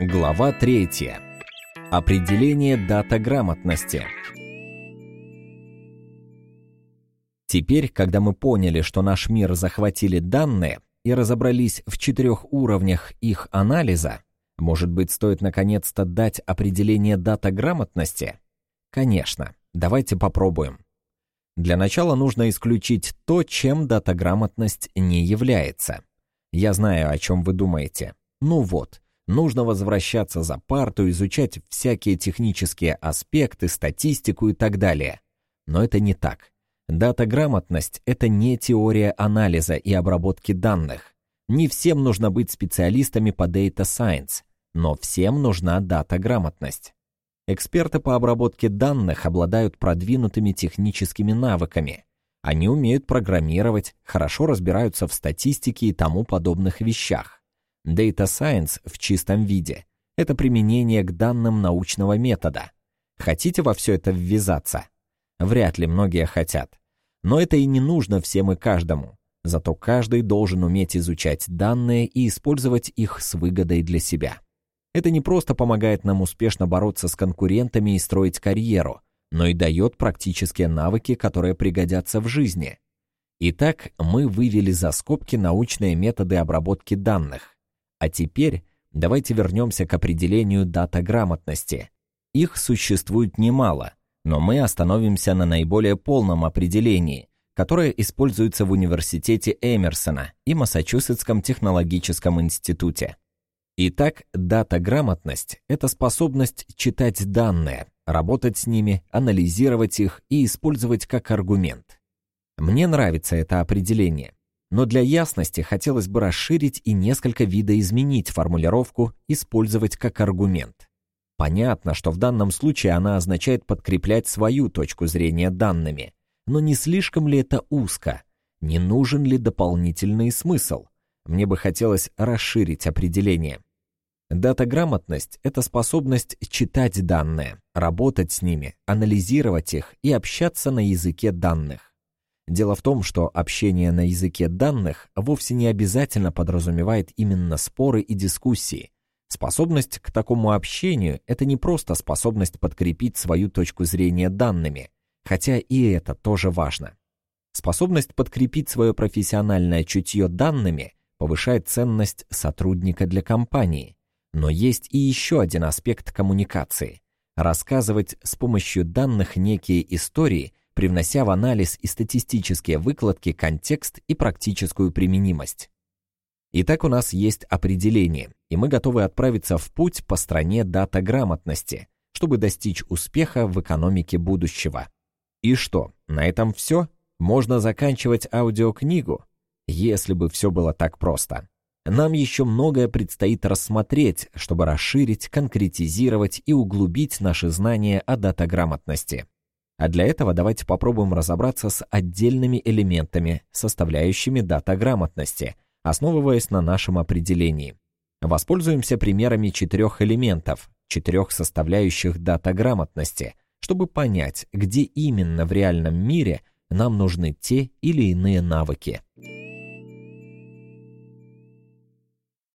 Глава 3. Определение датаграмотности. Теперь, когда мы поняли, что наш мир захватили данные и разобрались в четырех уровнях их анализа, может быть, стоит наконец-то дать определение датаграмотности? Конечно, давайте попробуем. Для начала нужно исключить то, чем датаграмотность не является. Я знаю, о чем вы думаете. Ну вот, нужно возвращаться за парту, изучать всякие технические аспекты, статистику и так далее. Но это не так. Датаграмотность — это не теория анализа и обработки данных. Не всем нужно быть специалистами по Data Science, но всем нужна датаграмотность. Эксперты по обработке данных обладают продвинутыми техническими навыками. Они умеют программировать, хорошо разбираются в статистике и тому подобных вещах. Data Science в чистом виде — это применение к данным научного метода. Хотите во все это ввязаться? Вряд ли многие хотят. Но это и не нужно всем и каждому. Зато каждый должен уметь изучать данные и использовать их с выгодой для себя. Это не просто помогает нам успешно бороться с конкурентами и строить карьеру, но и дает практические навыки, которые пригодятся в жизни. Итак, мы вывели за скобки научные методы обработки данных. А теперь давайте вернемся к определению датаграмотности. Их существует немало – но мы остановимся на наиболее полном определении, которое используется в университете Эмерсона и Массачусетском технологическом институте. Итак, дата-грамотность – это способность читать данные, работать с ними, анализировать их и использовать как аргумент. Мне нравится это определение, но для ясности хотелось бы расширить и несколько видоизменить формулировку «использовать как аргумент». Понятно, что в данном случае она означает подкреплять свою точку зрения данными. Но не слишком ли это узко? Не нужен ли дополнительный смысл? Мне бы хотелось расширить определение. Датаграмотность — это способность читать данные, работать с ними, анализировать их и общаться на языке данных. Дело в том, что общение на языке данных вовсе не обязательно подразумевает именно споры и дискуссии. Способность к такому общению – это не просто способность подкрепить свою точку зрения данными, хотя и это тоже важно. Способность подкрепить свое профессиональное чутье данными повышает ценность сотрудника для компании. Но есть и еще один аспект коммуникации – рассказывать с помощью данных некие истории, привнося в анализ и статистические выкладки контекст и практическую применимость. Итак, у нас есть определение, и мы готовы отправиться в путь по стране дата-грамотности, чтобы достичь успеха в экономике будущего. И что, на этом все? Можно заканчивать аудиокнигу? Если бы все было так просто. Нам еще многое предстоит рассмотреть, чтобы расширить, конкретизировать и углубить наши знания о датаграмотности. А для этого давайте попробуем разобраться с отдельными элементами, составляющими датаграмотности – основываясь на нашем определении. Воспользуемся примерами четырех элементов, четырех составляющих датаграмотности, чтобы понять, где именно в реальном мире нам нужны те или иные навыки.